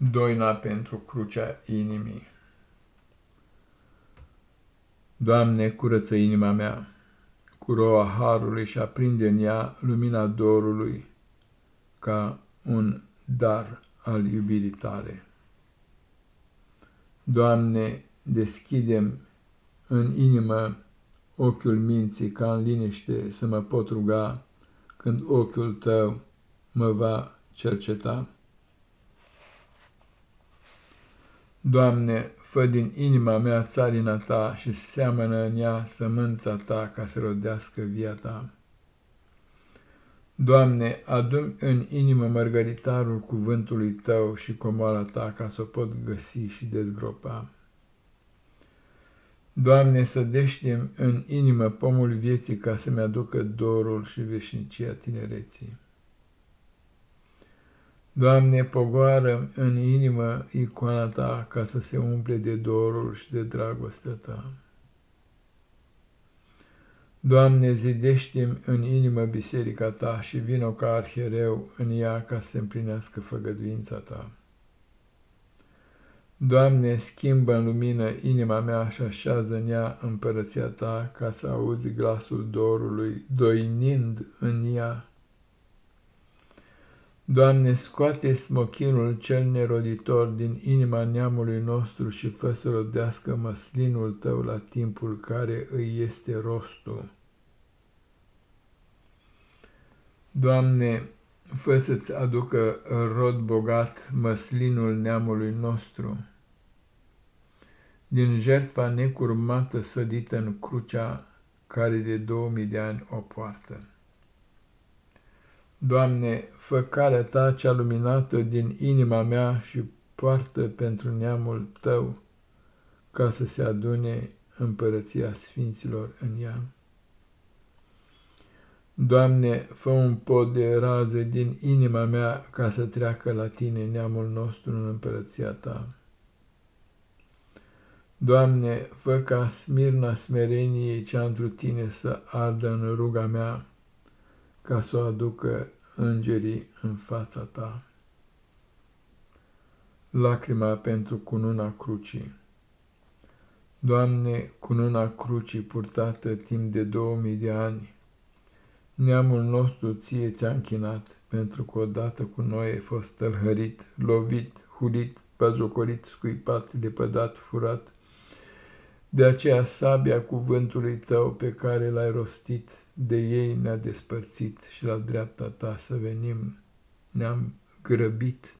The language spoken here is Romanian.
Doina pentru crucea inimii Doamne, curăță inima mea cu roa harului și aprinde în ea lumina dorului ca un dar al iubirii tale. Doamne, deschidem în inimă ochiul minții ca în liniște să mă pot ruga când ochiul Tău mă va cerceta. Doamne, fă din inima mea țarina Ta și seamănă în ea sămânța Ta ca să rodească via Ta. Doamne, adum în inimă mărgăritarul cuvântului Tău și comoala Ta ca să o pot găsi și dezgropa. Doamne, sădește în inimă pomul vieții ca să-mi aducă dorul și veșnicia tinereții. Doamne, pogoară în inimă icoana Ta ca să se umple de dorul și de dragostea Ta. Doamne, zidește în inimă biserica Ta și vino ca arhiereu în ea ca să se împlinească făgăduința Ta. Doamne, schimbă în lumină inima mea și așează în ea împărăția Ta ca să auzi glasul dorului, doinind în ea Doamne, scoate smochinul cel neroditor din inima neamului nostru și fă să rodească măslinul Tău la timpul care îi este rostul. Doamne, fă să-ți aducă rod bogat măslinul neamului nostru, din jertfa necurmată sădită în crucea care de două mii de ani o poartă. Doamne, fă calea Ta cea luminată din inima mea și poartă pentru neamul Tău, ca să se adune împărăția Sfinților în ea. Doamne, fă un pod de rază din inima mea ca să treacă la Tine neamul nostru în împărăția Ta. Doamne, fă ca smirna smereniei cea întru Tine să ardă în ruga mea, ca să o aducă îngerii în fața ta. Lacrima pentru cununa crucii Doamne, cununa crucii purtată timp de două mii de ani, neamul nostru ție ți-a închinat, pentru că odată cu noi ai fost tălhărit, lovit, hulit, bazocorit, scuipat, lepădat, furat. De aceea sabia cuvântului tău pe care l-ai rostit de ei ne-a despărțit și la dreapta ta să venim, ne-am grăbit